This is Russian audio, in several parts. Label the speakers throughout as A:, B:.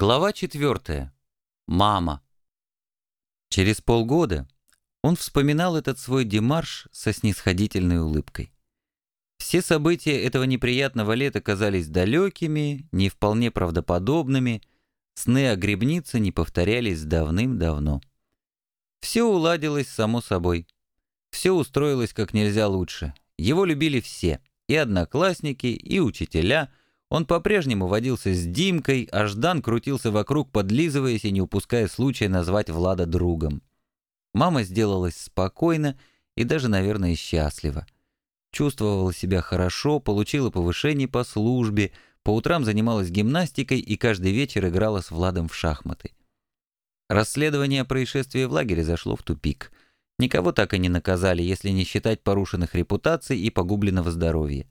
A: Глава четвертая. Мама. Через полгода он вспоминал этот свой демарш со снисходительной улыбкой. Все события этого неприятного лета казались далекими, не вполне правдоподобными, сны о грибнице не повторялись давным-давно. Все уладилось само собой. Все устроилось как нельзя лучше. Его любили все, и одноклассники, и учителя — он по-прежнему водился с Димкой, а Ждан крутился вокруг, подлизываясь и не упуская случая назвать Влада другом. Мама сделалась спокойна и даже, наверное, счастлива. Чувствовала себя хорошо, получила повышение по службе, по утрам занималась гимнастикой и каждый вечер играла с Владом в шахматы. Расследование происшествия в лагере зашло в тупик. Никого так и не наказали, если не считать порушенных репутаций и погубленного здоровья.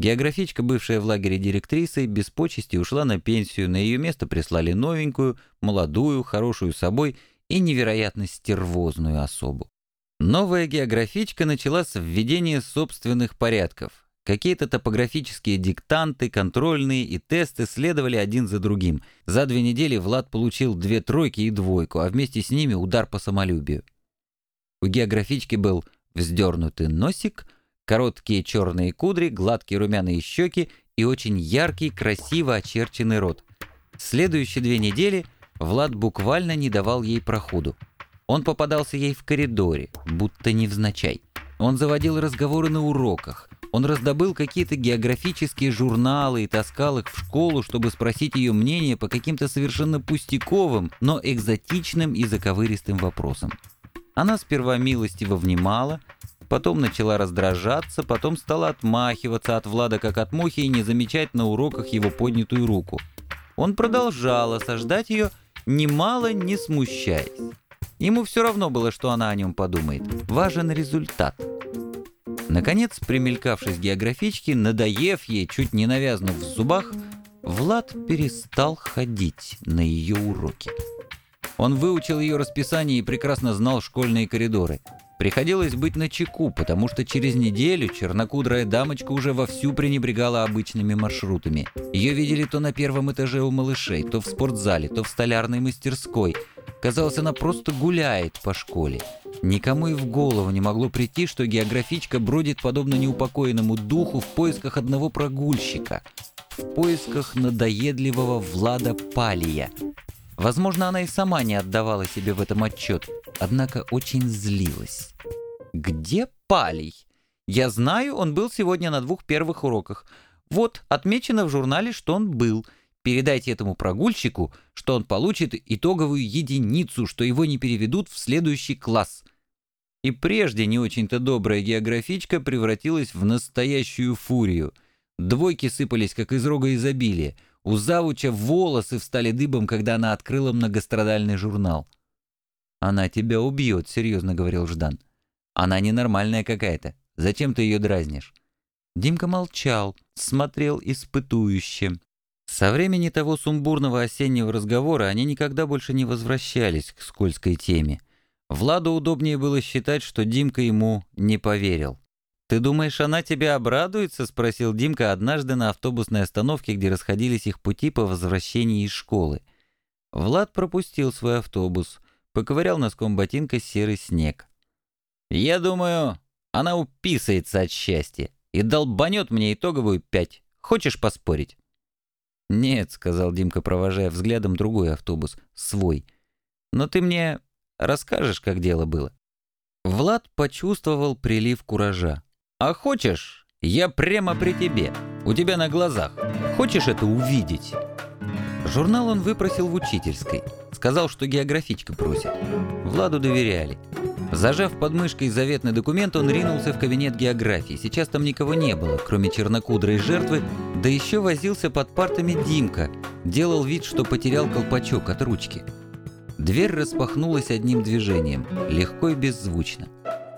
A: Географичка, бывшая в лагере директрисой, без почести ушла на пенсию, на ее место прислали новенькую, молодую, хорошую собой и невероятно стервозную особу. Новая географичка начала с введения собственных порядков. Какие-то топографические диктанты, контрольные и тесты следовали один за другим. За две недели Влад получил две тройки и двойку, а вместе с ними удар по самолюбию. У географички был вздернутый носик – Короткие черные кудри, гладкие румяные щеки и очень яркий, красиво очерченный рот. Следующие две недели Влад буквально не давал ей проходу. Он попадался ей в коридоре, будто невзначай. Он заводил разговоры на уроках. Он раздобыл какие-то географические журналы и таскал их в школу, чтобы спросить ее мнение по каким-то совершенно пустяковым, но экзотичным и заковыристым вопросам. Она сперва милостиво внимала, потом начала раздражаться, потом стала отмахиваться от Влада как от мухи и не замечать на уроках его поднятую руку. Он продолжал осаждать ее, немало не смущаясь. Ему все равно было, что она о нем подумает. Важен результат. Наконец, примелькавшись географички, надоев ей, чуть не навязнув в зубах, Влад перестал ходить на ее уроки. Он выучил ее расписание и прекрасно знал школьные коридоры – Приходилось быть на чеку, потому что через неделю чернокудрая дамочка уже вовсю пренебрегала обычными маршрутами. Ее видели то на первом этаже у малышей, то в спортзале, то в столярной мастерской. Казалось, она просто гуляет по школе. Никому и в голову не могло прийти, что географичка бродит подобно неупокоенному духу в поисках одного прогульщика. В поисках надоедливого Влада Палия. Возможно, она и сама не отдавала себе в этом отчет, однако очень злилась. «Где Палий? Я знаю, он был сегодня на двух первых уроках. Вот, отмечено в журнале, что он был. Передайте этому прогульщику, что он получит итоговую единицу, что его не переведут в следующий класс». И прежде не очень-то добрая географичка превратилась в настоящую фурию. Двойки сыпались, как из рога изобилия. У завуча волосы встали дыбом, когда она открыла многострадальный журнал. «Она тебя убьет», — серьезно говорил Ждан. «Она ненормальная какая-то. Зачем ты ее дразнишь?» Димка молчал, смотрел испытующе. Со времени того сумбурного осеннего разговора они никогда больше не возвращались к скользкой теме. Владу удобнее было считать, что Димка ему не поверил. «Ты думаешь, она тебя обрадуется?» — спросил Димка однажды на автобусной остановке, где расходились их пути по возвращении из школы. Влад пропустил свой автобус, поковырял носком ботинка серый снег. «Я думаю, она уписается от счастья и долбанет мне итоговую пять. Хочешь поспорить?» «Нет», — сказал Димка, провожая взглядом другой автобус, свой. «Но ты мне расскажешь, как дело было?» Влад почувствовал прилив куража. А хочешь, я прямо при тебе, у тебя на глазах. Хочешь это увидеть?» Журнал он выпросил в учительской. Сказал, что географичка просит. Владу доверяли. Зажав под мышкой заветный документ, он ринулся в кабинет географии. Сейчас там никого не было, кроме чернокудрой жертвы, да еще возился под партами Димка. Делал вид, что потерял колпачок от ручки. Дверь распахнулась одним движением, легко и беззвучно.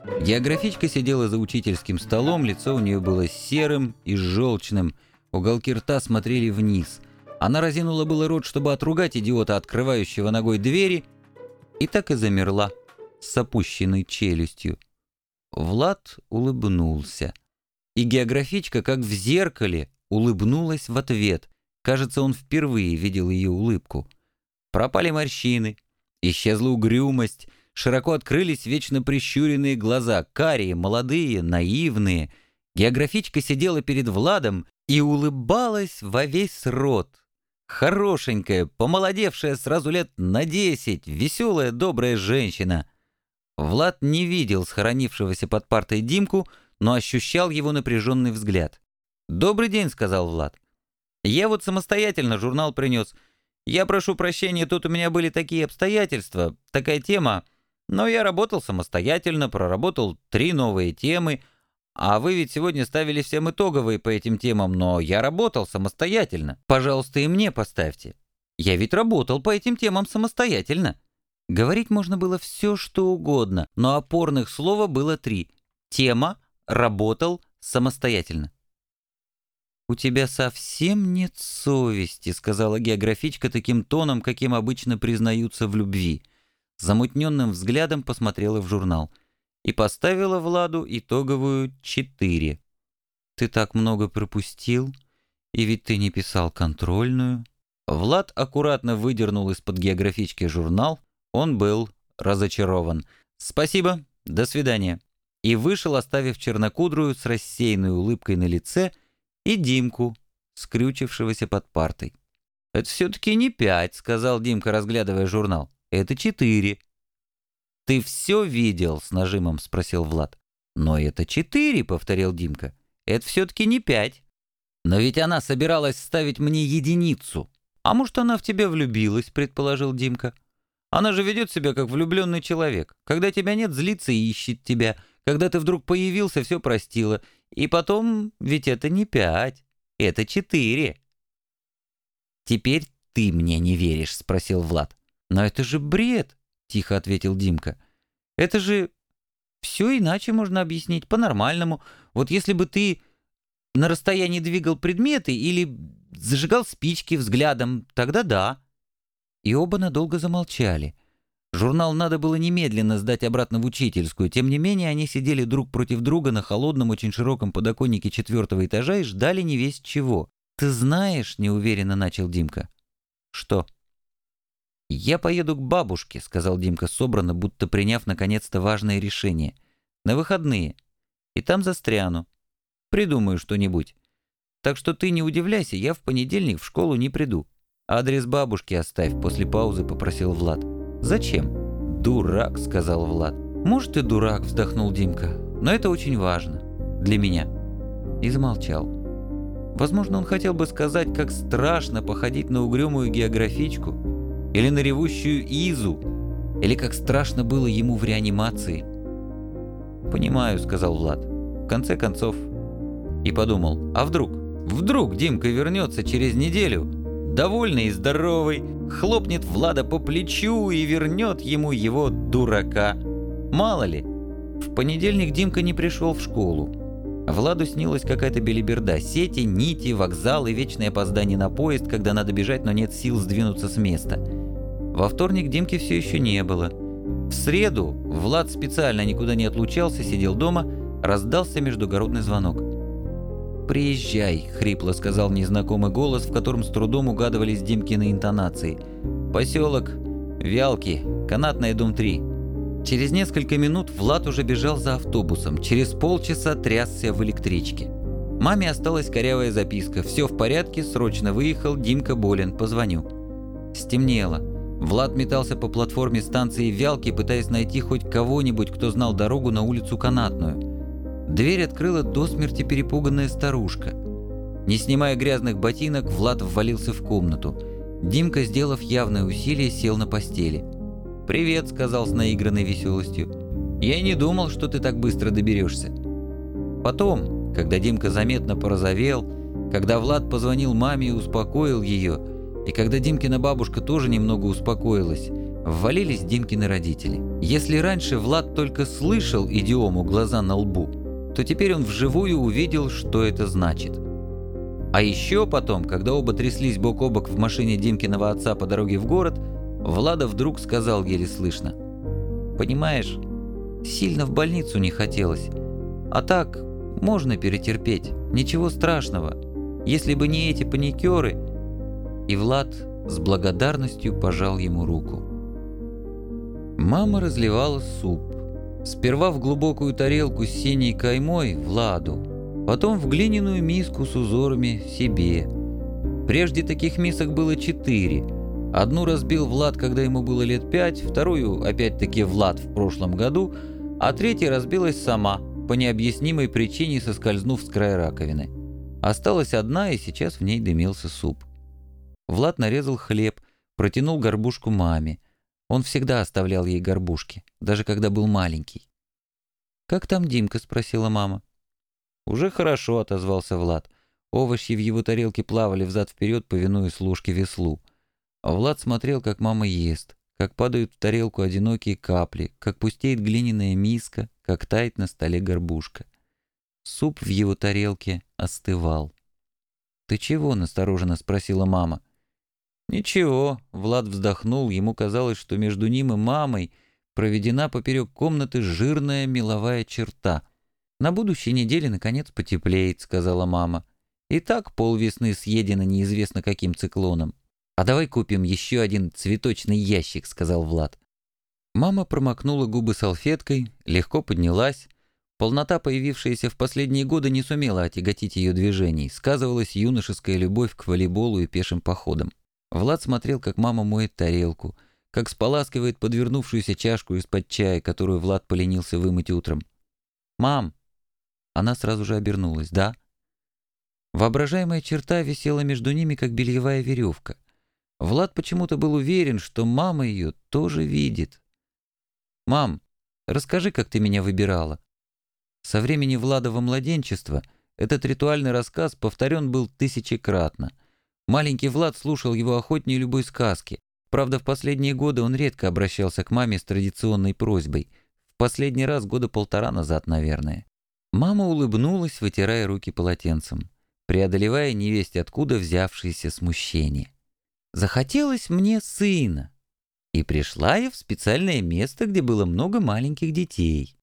A: Географичка сидела за учительским столом, лицо у нее было серым и желчным, уголки рта смотрели вниз. Она разинула было рот, чтобы отругать идиота, открывающего ногой двери, и так и замерла с опущенной челюстью. Влад улыбнулся. И географичка, как в зеркале, улыбнулась в ответ. Кажется, он впервые видел ее улыбку. пропали морщины, исчезла угрюмость, широко открылись вечно прищуренные глаза, карие, молодые, наивные. Географичка сидела перед Владом и улыбалась во весь рот. Хорошенькая, помолодевшая сразу лет на десять, веселая, добрая женщина. Влад не видел схоронившегося под партой Димку, но ощущал его напряженный взгляд. «Добрый день», — сказал Влад. «Я вот самостоятельно журнал принес. Я прошу прощения, тут у меня были такие обстоятельства, такая тема. Но я работал самостоятельно, проработал три новые темы. А вы ведь сегодня ставили всем итоговые по этим темам, но я работал самостоятельно. Пожалуйста, и мне поставьте. Я ведь работал по этим темам самостоятельно». Говорить можно было все, что угодно, но опорных слова было три. Тема, работал, самостоятельно. «У тебя совсем нет совести», — сказала географичка таким тоном, каким обычно признаются в любви. Замутненным взглядом посмотрела в журнал и поставила Владу итоговую четыре. «Ты так много пропустил, и ведь ты не писал контрольную». Влад аккуратно выдернул из-под географички журнал, он был разочарован. «Спасибо, до свидания». И вышел, оставив чернокудрую с рассеянной улыбкой на лице и Димку, скрючившегося под партой. «Это все-таки не пять», — сказал Димка, разглядывая журнал. «Это четыре». «Ты все видел?» — с нажимом спросил Влад. «Но это четыре», — повторил Димка. «Это все-таки не пять». «Но ведь она собиралась ставить мне единицу». «А может, она в тебя влюбилась?» — предположил Димка. Она же ведет себя как влюбленный человек. Когда тебя нет, злится и ищет тебя. Когда ты вдруг появился, все простила. И потом, ведь это не пять, это четыре. «Теперь ты мне не веришь?» — спросил Влад. «Но это же бред!» — тихо ответил Димка. «Это же... Все иначе можно объяснить, по-нормальному. Вот если бы ты на расстоянии двигал предметы или зажигал спички взглядом, тогда да и оба надолго замолчали. Журнал надо было немедленно сдать обратно в учительскую, тем не менее они сидели друг против друга на холодном, очень широком подоконнике четвертого этажа и ждали не весть чего. «Ты знаешь», — неуверенно начал Димка. «Что?» «Я поеду к бабушке», — сказал Димка собрано, будто приняв наконец-то важное решение. «На выходные. И там застряну. Придумаю что-нибудь. Так что ты не удивляйся, я в понедельник в школу не приду. «Адрес бабушки оставь», — после паузы попросил Влад. «Зачем?» «Дурак», — сказал Влад. «Может, и дурак», — вздохнул Димка. «Но это очень важно. Для меня». И замолчал. Возможно, он хотел бы сказать, как страшно походить на угрюмую географичку, или на ревущую Изу, или как страшно было ему в реанимации. «Понимаю», — сказал Влад. В конце концов. И подумал, а вдруг? Вдруг Димка вернется через неделю довольный и здоровый, хлопнет Влада по плечу и вернет ему его дурака. Мало ли, в понедельник Димка не пришел в школу. Владу снилась какая-то белиберда, сети, нити, вокзал и вечное опоздание на поезд, когда надо бежать, но нет сил сдвинуться с места. Во вторник Димки все еще не было. В среду Влад специально никуда не отлучался, сидел дома, раздался междугородный звонок. «Приезжай», — хрипло сказал незнакомый голос, в котором с трудом угадывались Димкины интонации. «Поселок. Вялки. Канатная, дом 3». Через несколько минут Влад уже бежал за автобусом, через полчаса трясся в электричке. Маме осталась корявая записка. «Все в порядке, срочно выехал, Димка болен, позвоню». Стемнело. Влад метался по платформе станции Вялки, пытаясь найти хоть кого-нибудь, кто знал дорогу на улицу Канатную. Дверь открыла до смерти перепуганная старушка. Не снимая грязных ботинок, Влад ввалился в комнату. Димка, сделав явное усилие, сел на постели. «Привет», — сказал с наигранной веселостью. «Я не думал, что ты так быстро доберешься». Потом, когда Димка заметно порозовел, когда Влад позвонил маме и успокоил ее, и когда Димкина бабушка тоже немного успокоилась, ввалились Димкины родители. Если раньше Влад только слышал идиому «глаза на лбу», то теперь он вживую увидел, что это значит. А еще потом, когда оба тряслись бок о бок в машине Димкиного отца по дороге в город, Влада вдруг сказал еле слышно. «Понимаешь, сильно в больницу не хотелось. А так, можно перетерпеть, ничего страшного. Если бы не эти паникеры...» И Влад с благодарностью пожал ему руку. Мама разливала суп. Сперва в глубокую тарелку с синей каймой Владу, потом в глиняную миску с узорами себе. Прежде таких мисок было четыре. Одну разбил Влад, когда ему было лет пять, вторую, опять-таки, Влад в прошлом году, а третья разбилась сама, по необъяснимой причине соскользнув с края раковины. Осталась одна, и сейчас в ней дымился суп. Влад нарезал хлеб, протянул горбушку маме. Он всегда оставлял ей горбушки, даже когда был маленький. «Как там Димка?» — спросила мама. «Уже хорошо», — отозвался Влад. Овощи в его тарелке плавали взад-вперед, повинуясь ложке веслу. Влад смотрел, как мама ест, как падают в тарелку одинокие капли, как пустеет глиняная миска, как тает на столе горбушка. Суп в его тарелке остывал. «Ты чего?» — настороженно спросила мама. «Ничего», — Влад вздохнул, ему казалось, что между ним и мамой проведена поперек комнаты жирная меловая черта. «На будущей неделе, наконец, потеплеет», — сказала мама. «И так полвесны съедено неизвестно каким циклоном». «А давай купим еще один цветочный ящик», — сказал Влад. Мама промокнула губы салфеткой, легко поднялась. Полнота, появившаяся в последние годы, не сумела отяготить ее движений. Сказывалась юношеская любовь к волейболу и пешим походам. Влад смотрел, как мама моет тарелку, как споласкивает подвернувшуюся чашку из-под чая, которую Влад поленился вымыть утром. «Мам!» Она сразу же обернулась. «Да?» Воображаемая черта висела между ними, как бельевая веревка. Влад почему-то был уверен, что мама ее тоже видит. «Мам, расскажи, как ты меня выбирала». Со времени Владова младенчества этот ритуальный рассказ повторен был тысячекратно. Маленький Влад слушал его охотнее любой сказки. Правда, в последние годы он редко обращался к маме с традиционной просьбой. В последний раз года полтора назад, наверное. Мама улыбнулась, вытирая руки полотенцем, преодолевая невесть откуда взявшееся смущение. «Захотелось мне сына, и пришла я в специальное место, где было много маленьких детей.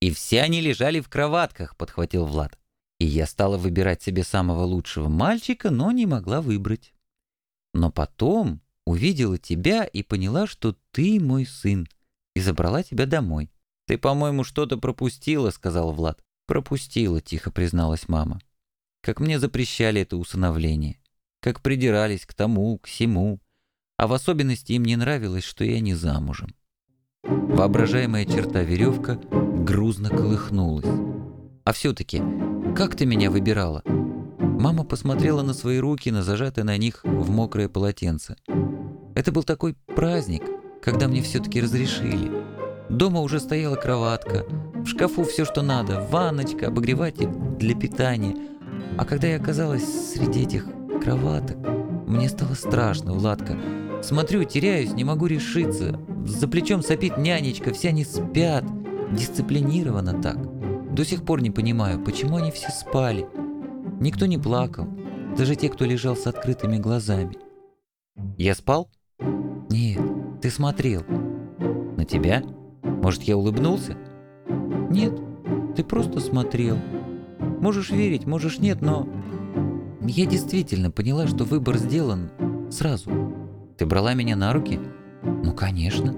A: И все они лежали в кроватках», — подхватил Влад. И я стала выбирать себе самого лучшего мальчика, но не могла выбрать. Но потом увидела тебя и поняла, что ты мой сын, и забрала тебя домой. «Ты, по-моему, что-то пропустила», — сказал Влад. «Пропустила», — тихо призналась мама. «Как мне запрещали это усыновление. Как придирались к тому, к сему. А в особенности им не нравилось, что я не замужем». Воображаемая черта веревка грузно колыхнулась. «А все-таки как ты меня выбирала?» Мама посмотрела на свои руки, на зажатые на них в мокрое полотенце. Это был такой праздник, когда мне все-таки разрешили. Дома уже стояла кроватка, в шкафу все, что надо, ванночка, обогреватель для питания. А когда я оказалась среди этих кроваток, мне стало страшно, Владка. Смотрю, теряюсь, не могу решиться. За плечом сопит нянечка, все они спят. Дисциплинированно так. До сих пор не понимаю, почему они все спали. Никто не плакал, даже те, кто лежал с открытыми глазами. Я спал? Нет, ты смотрел. На тебя? Может, я улыбнулся? Нет, ты просто смотрел. Можешь верить, можешь нет, но... Я действительно поняла, что выбор сделан сразу. Ты брала меня на руки? Ну, конечно.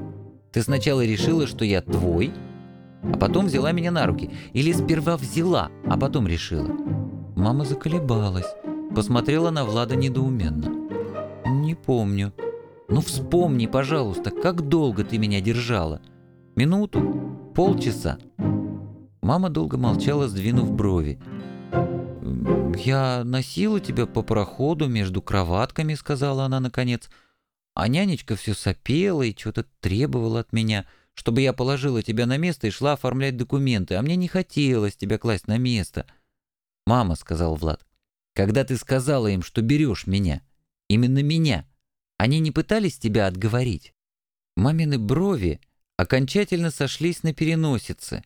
A: Ты сначала решила, что я твой, а потом взяла меня на руки. Или сперва взяла, а потом решила. Мама заколебалась, посмотрела на Влада недоуменно. «Не помню». «Ну вспомни, пожалуйста, как долго ты меня держала? Минуту? Полчаса?» Мама долго молчала, сдвинув брови. «Я носила тебя по проходу между кроватками», — сказала она наконец. А нянечка все сопела и что-то требовала от меня — чтобы я положила тебя на место и шла оформлять документы, а мне не хотелось тебя класть на место. «Мама», — сказал Влад, — «когда ты сказала им, что берешь меня, именно меня, они не пытались тебя отговорить?» Мамины брови окончательно сошлись на переносице.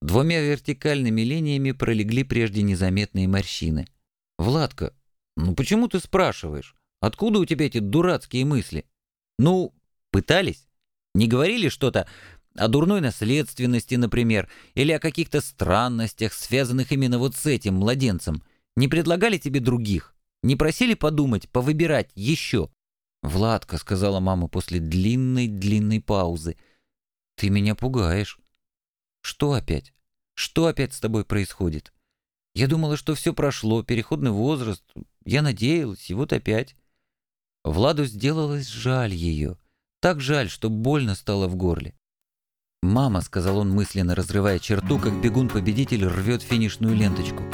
A: Двумя вертикальными линиями пролегли прежде незаметные морщины. «Владка, ну почему ты спрашиваешь? Откуда у тебя эти дурацкие мысли?» «Ну, пытались?» Не говорили что-то о дурной наследственности, например, или о каких-то странностях, связанных именно вот с этим младенцем? Не предлагали тебе других? Не просили подумать, повыбирать еще?» «Владка», — сказала мама после длинной-длинной паузы, — «ты меня пугаешь». «Что опять? Что опять с тобой происходит? Я думала, что все прошло, переходный возраст. Я надеялась, и вот опять». Владу сделалось жаль ее. Так жаль, что больно стало в горле. «Мама», — сказал он мысленно, разрывая черту, как бегун-победитель рвет финишную ленточку.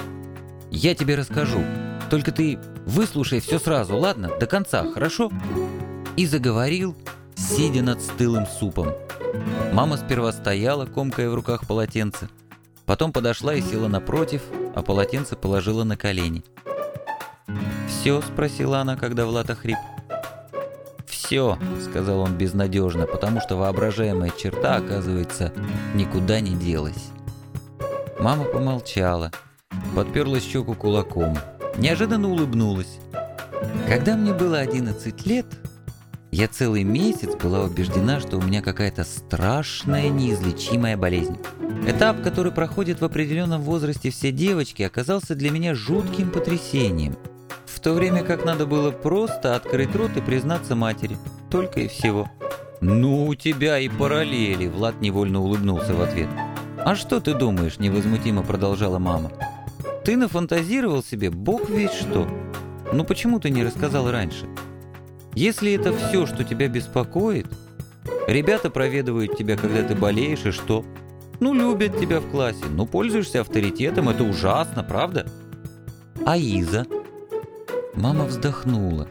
A: «Я тебе расскажу. Только ты выслушай все сразу, ладно? До конца, хорошо?» И заговорил, сидя над стылым супом. Мама сперва стояла, комкая в руках полотенце, потом подошла и села напротив, а полотенце положила на колени. «Все?» — спросила она, когда Влад охрип. «Все», — сказал он безнадежно, потому что воображаемая черта, оказывается, никуда не делась. Мама помолчала, подперла щеку кулаком, неожиданно улыбнулась. Когда мне было 11 лет, я целый месяц была убеждена, что у меня какая-то страшная неизлечимая болезнь. Этап, который проходит в определенном возрасте все девочки, оказался для меня жутким потрясением — в то время как надо было просто открыть рот и признаться матери. Только и всего. «Ну, у тебя и параллели!» Влад невольно улыбнулся в ответ. «А что ты думаешь?» – невозмутимо продолжала мама. «Ты нафантазировал себе бог весь что. Ну почему ты не рассказал раньше? Если это все, что тебя беспокоит, ребята проведывают тебя, когда ты болеешь, и что? Ну, любят тебя в классе, ну, пользуешься авторитетом, это ужасно, правда? А Иза?» Мама вздохнула.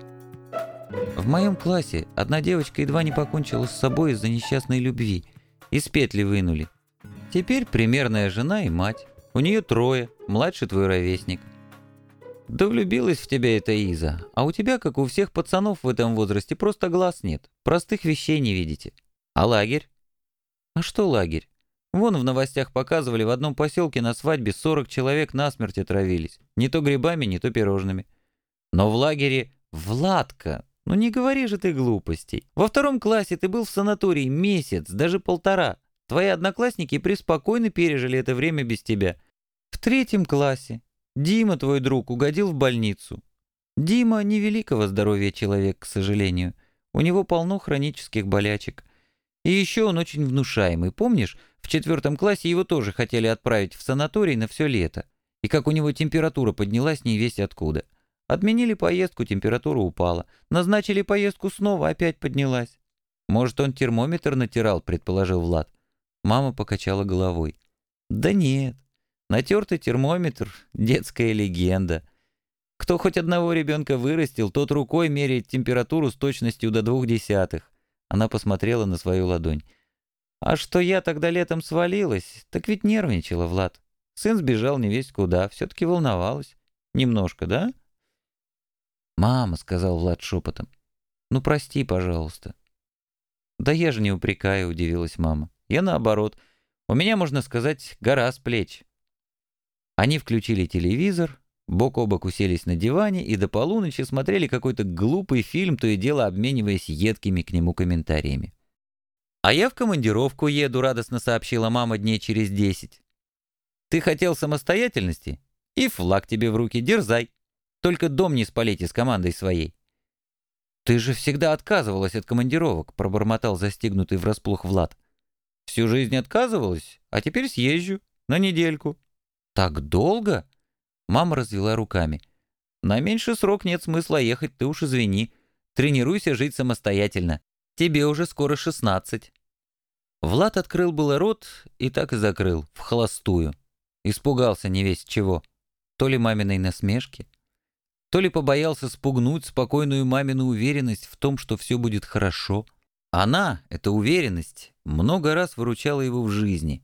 A: В моем классе одна девочка едва не покончила с собой из-за несчастной любви. Из петли вынули. Теперь примерная жена и мать. У нее трое, младший твой ровесник. Да влюбилась в тебя эта Иза, а у тебя, как у всех пацанов в этом возрасте, просто глаз нет. Простых вещей не видите. А лагерь? А что лагерь? Вон в новостях показывали, в одном поселке на свадьбе 40 человек насмерть отравились. Не то грибами, не то пирожными. Но в лагере Владка, ну не говори же ты глупостей. Во втором классе ты был в санатории месяц, даже полтора. Твои одноклассники преспокойно пережили это время без тебя. В третьем классе Дима, твой друг, угодил в больницу. Дима невеликого здоровья человек, к сожалению. У него полно хронических болячек. И еще он очень внушаемый. Помнишь, в четвертом классе его тоже хотели отправить в санаторий на все лето. И как у него температура поднялась не весь откуда. Отменили поездку, температура упала. Назначили поездку снова, опять поднялась. Может, он термометр натирал, предположил Влад. Мама покачала головой. Да нет, натертый термометр — детская легенда. Кто хоть одного ребенка вырастил, тот рукой меряет температуру с точностью до двух десятых. Она посмотрела на свою ладонь. А что я тогда летом свалилась, так ведь нервничала, Влад. Сын сбежал не весь куда, все-таки волновалась. Немножко, да? «Мама», — сказал Влад шепотом, — «ну прости, пожалуйста». «Да я же не упрекаю», — удивилась мама. «Я наоборот. У меня, можно сказать, гора с плеч». Они включили телевизор, бок о бок уселись на диване и до полуночи смотрели какой-то глупый фильм, то и дело обмениваясь едкими к нему комментариями. «А я в командировку еду», — радостно сообщила мама дней через десять. «Ты хотел самостоятельности? И флаг тебе в руки, дерзай. Только дом не спалите с командой своей». «Ты же всегда отказывалась от командировок», — пробормотал застигнутый врасплох Влад. «Всю жизнь отказывалась, а теперь съезжу. На недельку». «Так долго?» Мама развела руками. «На меньший срок нет смысла ехать, ты уж извини. Тренируйся жить самостоятельно. Тебе уже скоро шестнадцать». Влад открыл было рот и так и закрыл, в холостую. Испугался не весь чего. То ли маминой насмешки, то ли побоялся спугнуть спокойную мамину уверенность в том, что все будет хорошо. Она, эта уверенность, много раз выручала его в жизни.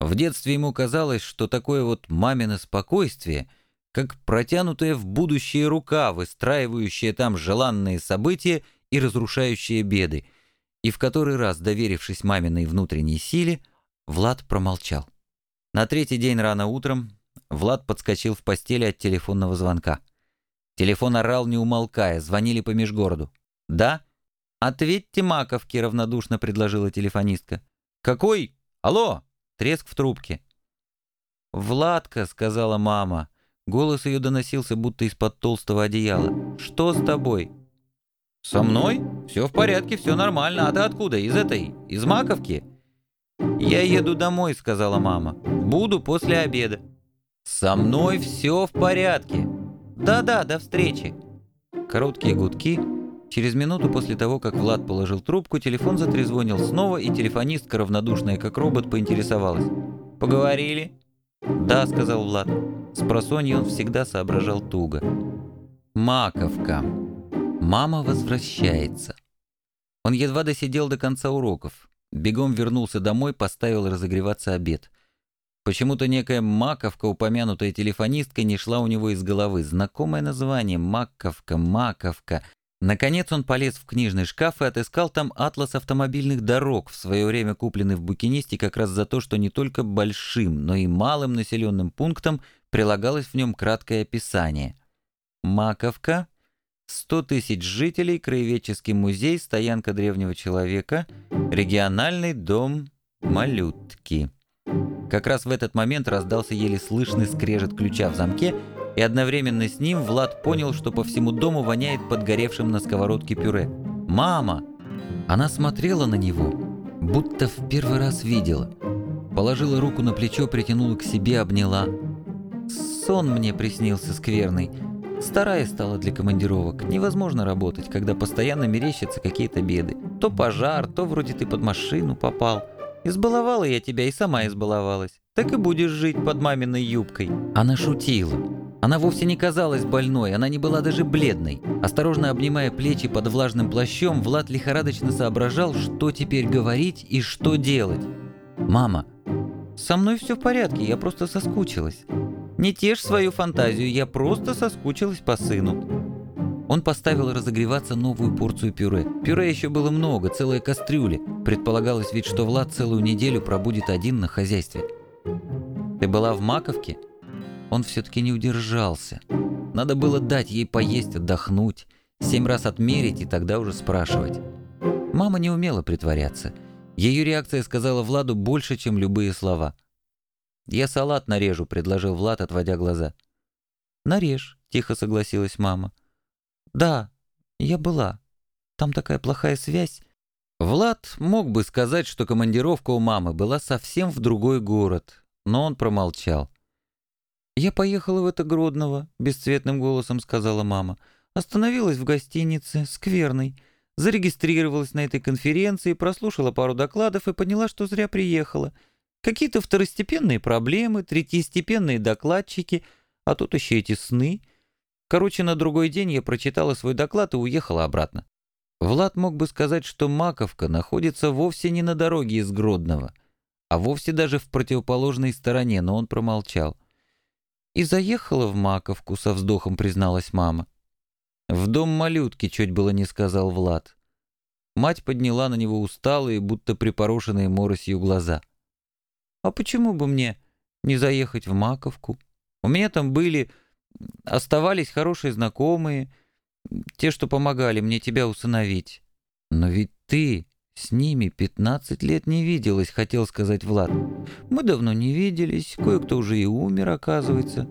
A: В детстве ему казалось, что такое вот мамино спокойствие, как протянутая в будущее рука, выстраивающая там желанные события и разрушающие беды, и в который раз, доверившись маминой внутренней силе, Влад промолчал. На третий день рано утром Влад подскочил в постели от телефонного звонка. Телефон орал, не умолкая, звонили по межгороду. «Да?» «Ответьте Маковке», — равнодушно предложила телефонистка. «Какой? Алло!» Треск в трубке. «Владка», — сказала мама. Голос ее доносился, будто из-под толстого одеяла. «Что с тобой?» «Со мной? Все в порядке, все нормально. А ты откуда? Из этой? Из Маковки?» «Я еду домой», — сказала мама. «Буду после обеда». «Со мной все в порядке». «Да-да, до встречи». Короткие гудки. Через минуту после того, как Влад положил трубку, телефон затрезвонил снова, и телефонистка, равнодушная как робот, поинтересовалась. «Поговорили?» «Да», — сказал Влад. С просонья он всегда соображал туго. «Маковка. Мама возвращается». Он едва досидел до конца уроков. Бегом вернулся домой, поставил разогреваться обед. Почему-то некая маковка, упомянутая телефонисткой, не шла у него из головы. Знакомое название — маковка, маковка. Наконец он полез в книжный шкаф и отыскал там атлас автомобильных дорог, в свое время купленный в букинисте как раз за то, что не только большим, но и малым населенным пунктам прилагалось в нем краткое описание. Маковка, 100 тысяч жителей, краеведческий музей, стоянка древнего человека, региональный дом малютки. Как раз в этот момент раздался еле слышный скрежет ключа в замке, и одновременно с ним Влад понял, что по всему дому воняет подгоревшим на сковородке пюре. «Мама!» Она смотрела на него, будто в первый раз видела. Положила руку на плечо, притянула к себе, обняла. «Сон мне приснился скверный. Старая стала для командировок. Невозможно работать, когда постоянно мерещатся какие-то беды. То пожар, то вроде ты под машину попал. Избаловала я тебя и сама избаловалась. Так и будешь жить под маминой юбкой». Она шутила. Она вовсе не казалась больной, она не была даже бледной. Осторожно обнимая плечи под влажным плащом, Влад лихорадочно соображал, что теперь говорить и что делать. «Мама, со мной все в порядке, я просто соскучилась. Не тешь свою фантазию, я просто соскучилась по сыну». Он поставил разогреваться новую порцию пюре. Пюре еще было много, целая кастрюля. Предполагалось ведь, что Влад целую неделю пробудет один на хозяйстве. «Ты была в Маковке?» Он все-таки не удержался. Надо было дать ей поесть, отдохнуть, семь раз отмерить и тогда уже спрашивать. Мама не умела притворяться. Ее реакция сказала Владу больше, чем любые слова. «Я салат нарежу», — предложил Влад, отводя глаза. «Нарежь», — тихо согласилась мама. «Да, я была. Там такая плохая связь». Влад мог бы сказать, что командировка у мамы была совсем в другой город, но он промолчал. «Я поехала в это Гродново», — бесцветным голосом сказала мама. «Остановилась в гостинице, скверной. Зарегистрировалась на этой конференции, прослушала пару докладов и поняла, что зря приехала. Какие-то второстепенные проблемы, третьестепенные докладчики, а тут еще эти сны. Короче, на другой день я прочитала свой доклад и уехала обратно. Влад мог бы сказать, что Маковка находится вовсе не на дороге из Гродного, а вовсе даже в противоположной стороне, но он промолчал. «И заехала в Маковку», — со вздохом призналась мама. «В дом малютки», — чуть было не сказал Влад. Мать подняла на него усталые, будто припорошенные моросью глаза. «А почему бы мне не заехать в Маковку? У меня там были... оставались хорошие знакомые, те, что помогали мне тебя усыновить. Но ведь ты «С ними пятнадцать лет не виделась», — хотел сказать Влад. «Мы давно не виделись, кое-кто уже и умер, оказывается».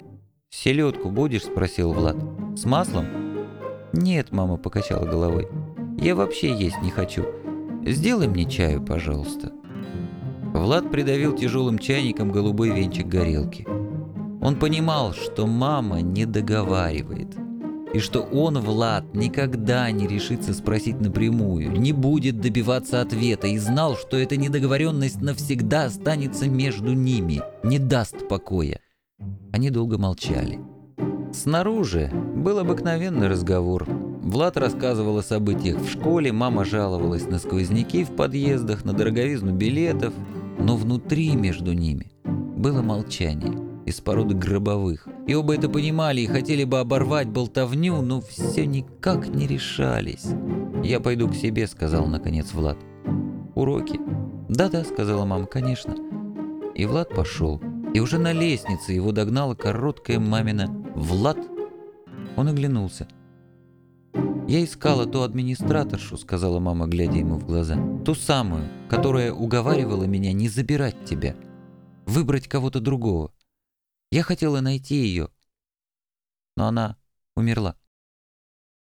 A: «Селедку будешь?» — спросил Влад. «С маслом?» «Нет», — мама покачала головой. «Я вообще есть не хочу. Сделай мне чаю, пожалуйста». Влад придавил тяжелым чайником голубой венчик горелки. Он понимал, что мама не договаривает и что он, Влад, никогда не решится спросить напрямую, не будет добиваться ответа и знал, что эта недоговоренность навсегда останется между ними, не даст покоя. Они долго молчали. Снаружи был обыкновенный разговор. Влад рассказывал о событиях в школе, мама жаловалась на сквозняки в подъездах, на дороговизну билетов, но внутри между ними было молчание из породы гробовых. И оба это понимали и хотели бы оборвать болтовню, но все никак не решались. «Я пойду к себе», — сказал наконец Влад. «Уроки?» «Да-да», — сказала мама, — «конечно». И Влад пошел. И уже на лестнице его догнала короткая мамина «Влад?» Он оглянулся. «Я искала ту администраторшу», — сказала мама, глядя ему в глаза. «Ту самую, которая уговаривала меня не забирать тебя, выбрать кого-то другого. Я хотела найти ее, но она умерла.